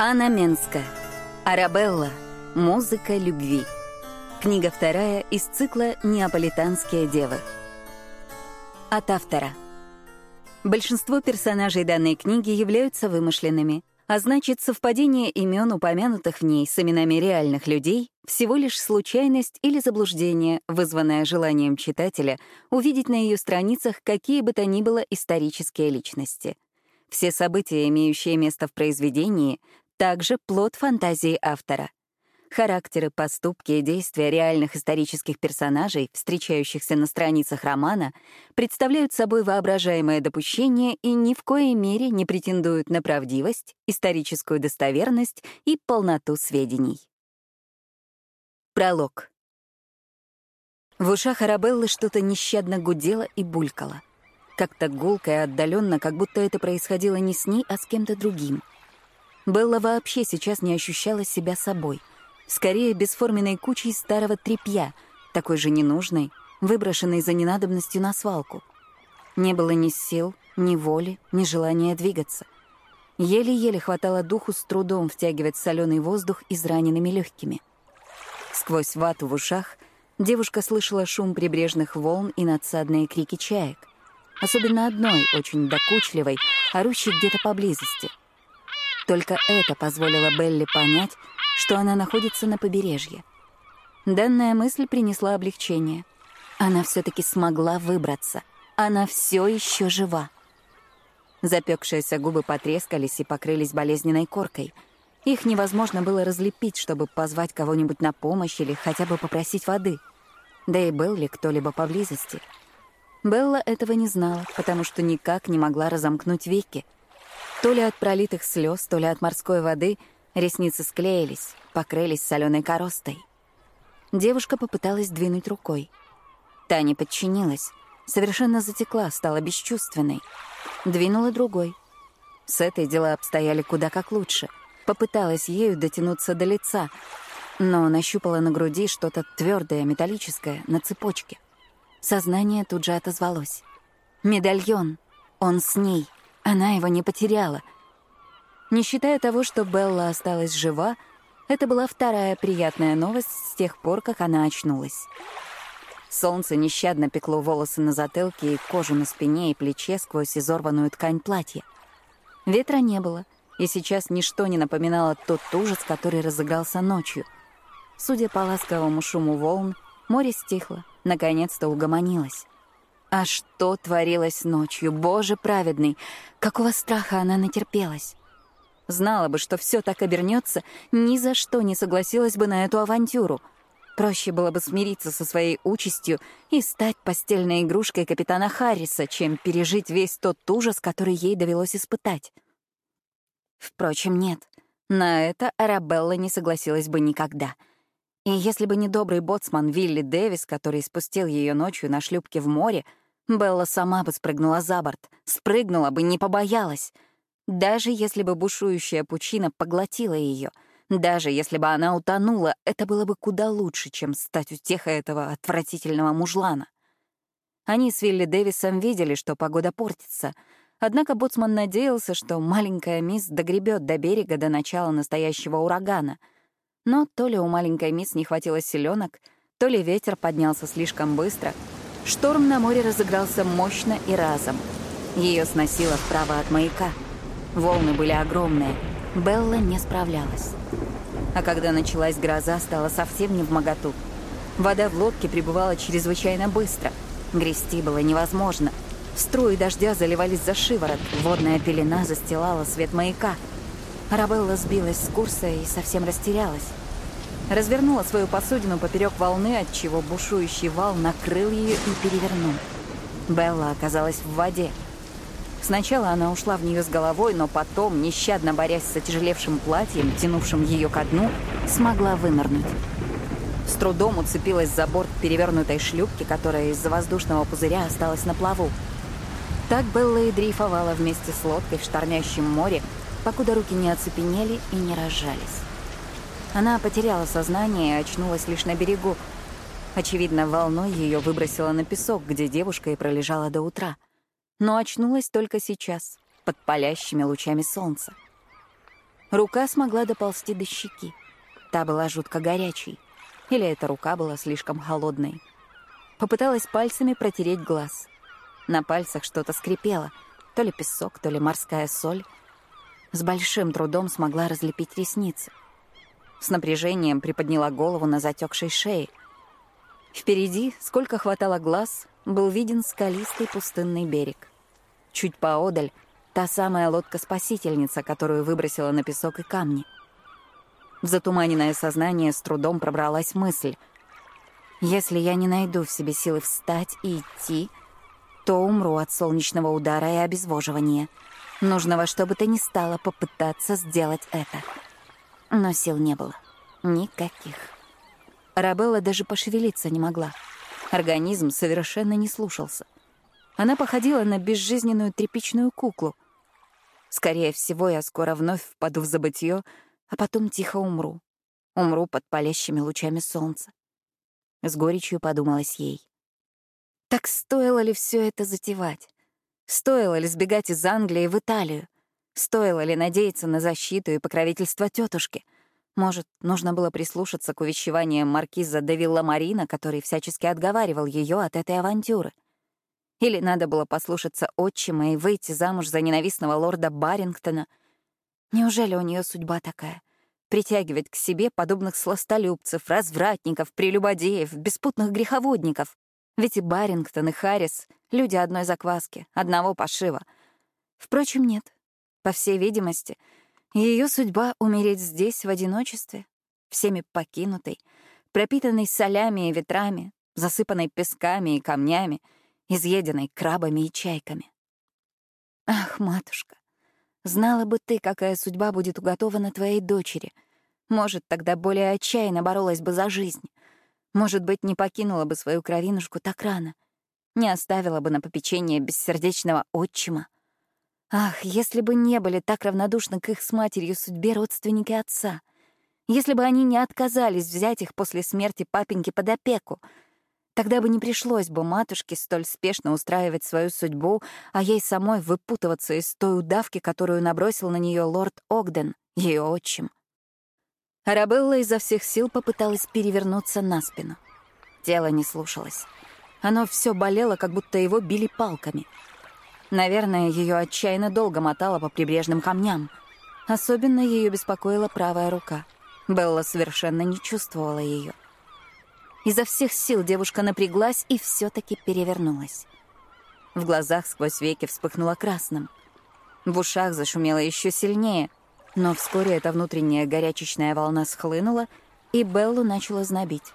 Анна Менская. Арабелла. Музыка любви. Книга вторая из цикла «Неаполитанские девы». От автора. Большинство персонажей данной книги являются вымышленными, а значит, совпадение имен, упомянутых в ней с именами реальных людей, всего лишь случайность или заблуждение, вызванное желанием читателя увидеть на ее страницах какие бы то ни было исторические личности. Все события, имеющие место в произведении, также плод фантазии автора. Характеры, поступки и действия реальных исторических персонажей, встречающихся на страницах романа, представляют собой воображаемое допущение и ни в коей мере не претендуют на правдивость, историческую достоверность и полноту сведений. Пролог. В ушах Арабеллы что-то нещадно гудело и булькало. Как-то гулко и отдаленно, как будто это происходило не с ней, а с кем-то другим — Белла вообще сейчас не ощущала себя собой. Скорее, бесформенной кучей старого тряпья, такой же ненужной, выброшенной за ненадобностью на свалку. Не было ни сил, ни воли, ни желания двигаться. Еле-еле хватало духу с трудом втягивать соленый воздух израненными легкими. Сквозь вату в ушах девушка слышала шум прибрежных волн и надсадные крики чаек. Особенно одной, очень докучливой, орущей где-то поблизости — только это позволило Белли понять, что она находится на побережье. Данная мысль принесла облегчение. Она все-таки смогла выбраться. Она все еще жива. Запекшиеся губы потрескались и покрылись болезненной коркой. Их невозможно было разлепить, чтобы позвать кого-нибудь на помощь или хотя бы попросить воды. Да и был ли кто-либо поблизости? Белла этого не знала, потому что никак не могла разомкнуть веки — то ли от пролитых слез, то ли от морской воды ресницы склеились, покрылись соленой коростой. Девушка попыталась двинуть рукой. Та не подчинилась, совершенно затекла, стала бесчувственной. Двинула другой. С этой дела обстояли куда как лучше. Попыталась ею дотянуться до лица, но нащупала на груди что-то твердое, металлическое, на цепочке. Сознание тут же отозвалось. «Медальон! Он с ней!» Она его не потеряла. Не считая того, что Белла осталась жива, это была вторая приятная новость с тех пор, как она очнулась. Солнце нещадно пекло волосы на затылке и кожу на спине и плече сквозь изорванную ткань платья. Ветра не было, и сейчас ничто не напоминало тот ужас, который разыгрался ночью. Судя по ласковому шуму волн, море стихло, наконец-то угомонилось. А что творилось ночью, Боже праведный! Какого страха она натерпелась! Знала бы, что все так обернется, ни за что не согласилась бы на эту авантюру. Проще было бы смириться со своей участью и стать постельной игрушкой капитана Харриса, чем пережить весь тот ужас, который ей довелось испытать. Впрочем, нет. На это Арабелла не согласилась бы никогда — и если бы не добрый боцман Вилли Дэвис, который спустил ее ночью на шлюпке в море, Белла сама бы спрыгнула за борт, спрыгнула бы, не побоялась. Даже если бы бушующая пучина поглотила ее, даже если бы она утонула, это было бы куда лучше, чем стать утехой этого отвратительного мужлана. Они с Вилли Дэвисом видели, что погода портится, однако боцман надеялся, что маленькая мисс догребет до берега до начала настоящего урагана — но то ли у маленькой мисс не хватило селенок, то ли ветер поднялся слишком быстро. Шторм на море разыгрался мощно и разом. Ее сносило вправо от маяка. Волны были огромные. Белла не справлялась. А когда началась гроза, стало совсем не в моготу. Вода в лодке прибывала чрезвычайно быстро. Грести было невозможно. Струи дождя заливались за шиворот, водная пелена застилала свет маяка. Арабелла сбилась с курса и совсем растерялась. Развернула свою посудину поперек волны, отчего бушующий вал накрыл ее и перевернул. Белла оказалась в воде. Сначала она ушла в нее с головой, но потом, нещадно борясь с отяжелевшим платьем, тянувшим ее ко дну, смогла вынырнуть. С трудом уцепилась за борт перевернутой шлюпки, которая из-за воздушного пузыря осталась на плаву. Так Белла и дрейфовала вместе с лодкой в штормящем море, покуда руки не оцепенели и не разжались. Она потеряла сознание и очнулась лишь на берегу. Очевидно, волной ее выбросило на песок, где девушка и пролежала до утра. Но очнулась только сейчас, под палящими лучами солнца. Рука смогла доползти до щеки. Та была жутко горячей. Или эта рука была слишком холодной. Попыталась пальцами протереть глаз. На пальцах что-то скрипело. То ли песок, то ли морская соль. С большим трудом смогла разлепить ресницы. С напряжением приподняла голову на затекшей шее. Впереди, сколько хватало глаз, был виден скалистый пустынный берег. Чуть поодаль — та самая лодка-спасительница, которую выбросила на песок и камни. В затуманенное сознание с трудом пробралась мысль. Если я не найду в себе силы встать и идти, то умру от солнечного удара и обезвоживания. Нужно во что бы то ни стало попытаться сделать это. Но сил не было. Никаких. Арабелла даже пошевелиться не могла. Организм совершенно не слушался. Она походила на безжизненную тряпичную куклу. Скорее всего, я скоро вновь впаду в забытье, а потом тихо умру. Умру под палящими лучами солнца. С горечью подумалось ей. Так стоило ли все это затевать? Стоило ли сбегать из Англии в Италию? Стоило ли надеяться на защиту и покровительство тетушки? Может, нужно было прислушаться к увещеваниям маркиза де Марина, который всячески отговаривал ее от этой авантюры? Или надо было послушаться отчима и выйти замуж за ненавистного лорда Барингтона? Неужели у нее судьба такая? Притягивать к себе подобных сластолюбцев, развратников, прелюбодеев, беспутных греховодников. Ведь и Барингтон, и Харрис — люди одной закваски, одного пошива. Впрочем, нет. По всей видимости, ее судьба — умереть здесь, в одиночестве, всеми покинутой, пропитанной солями и ветрами, засыпанной песками и камнями, изъеденной крабами и чайками. Ах, матушка, знала бы ты, какая судьба будет уготована твоей дочери. Может, тогда более отчаянно боролась бы за жизнь. Может быть, не покинула бы свою кровинушку так рано, не оставила бы на попечение бессердечного отчима. Ах, если бы не были так равнодушны к их с матерью судьбе родственники отца, если бы они не отказались взять их после смерти папеньки под опеку, тогда бы не пришлось бы матушке столь спешно устраивать свою судьбу, а ей самой выпутываться из той удавки, которую набросил на нее лорд Огден, ее отчим. Арабелла изо всех сил попыталась перевернуться на спину. Тело не слушалось. Оно все болело, как будто его били палками. Наверное, ее отчаянно долго мотало по прибрежным камням. Особенно ее беспокоила правая рука. Белла совершенно не чувствовала ее. Изо всех сил девушка напряглась и все-таки перевернулась. В глазах сквозь веки вспыхнуло красным. В ушах зашумело еще сильнее — но вскоре эта внутренняя горячечная волна схлынула, и Беллу начала знобить.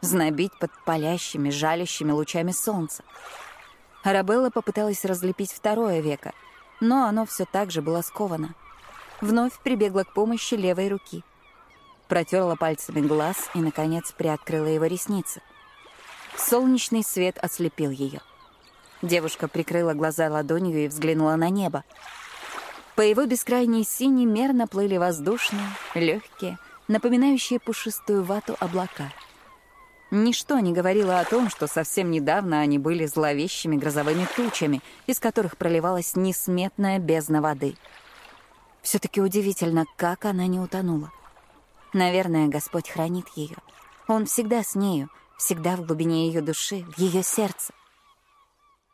Знобить под палящими, жалящими лучами солнца. Арабелла попыталась разлепить второе веко, но оно все так же было сковано. Вновь прибегла к помощи левой руки. Протерла пальцами глаз и, наконец, приоткрыла его ресницы. Солнечный свет ослепил ее. Девушка прикрыла глаза ладонью и взглянула на небо. По его бескрайней синей мерно плыли воздушные, легкие, напоминающие пушистую вату облака. Ничто не говорило о том, что совсем недавно они были зловещими грозовыми тучами, из которых проливалась несметная бездна воды. все таки удивительно, как она не утонула. Наверное, Господь хранит ее. Он всегда с нею, всегда в глубине ее души, в ее сердце.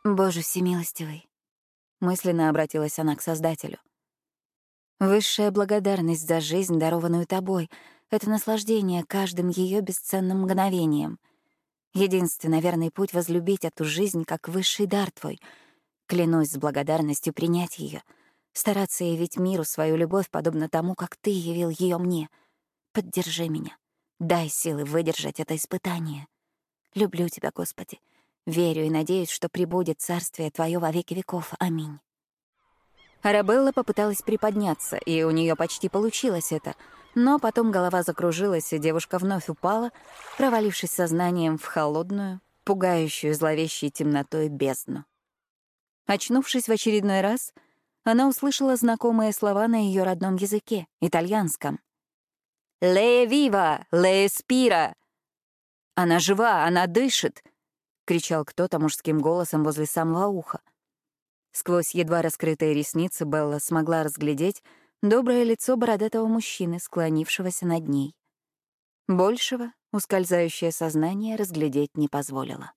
«Боже всемилостивый!» Мысленно обратилась она к Создателю. Высшая благодарность за жизнь, дарованную тобой — это наслаждение каждым ее бесценным мгновением. Единственный верный путь — возлюбить эту жизнь как высший дар твой. Клянусь с благодарностью принять ее, стараться явить миру свою любовь, подобно тому, как ты явил ее мне. Поддержи меня, дай силы выдержать это испытание. Люблю тебя, Господи. Верю и надеюсь, что прибудет царствие Твое во веки веков. Аминь. Арабелла попыталась приподняться, и у нее почти получилось это. Но потом голова закружилась, и девушка вновь упала, провалившись сознанием в холодную, пугающую зловещей темнотой бездну. Очнувшись в очередной раз, она услышала знакомые слова на ее родном языке, итальянском. «Лея вива! Лея спира!» «Она жива! Она дышит!» — кричал кто-то мужским голосом возле самого уха. Сквозь едва раскрытые ресницы Белла смогла разглядеть доброе лицо бородатого мужчины, склонившегося над ней. Большего ускользающее сознание разглядеть не позволило.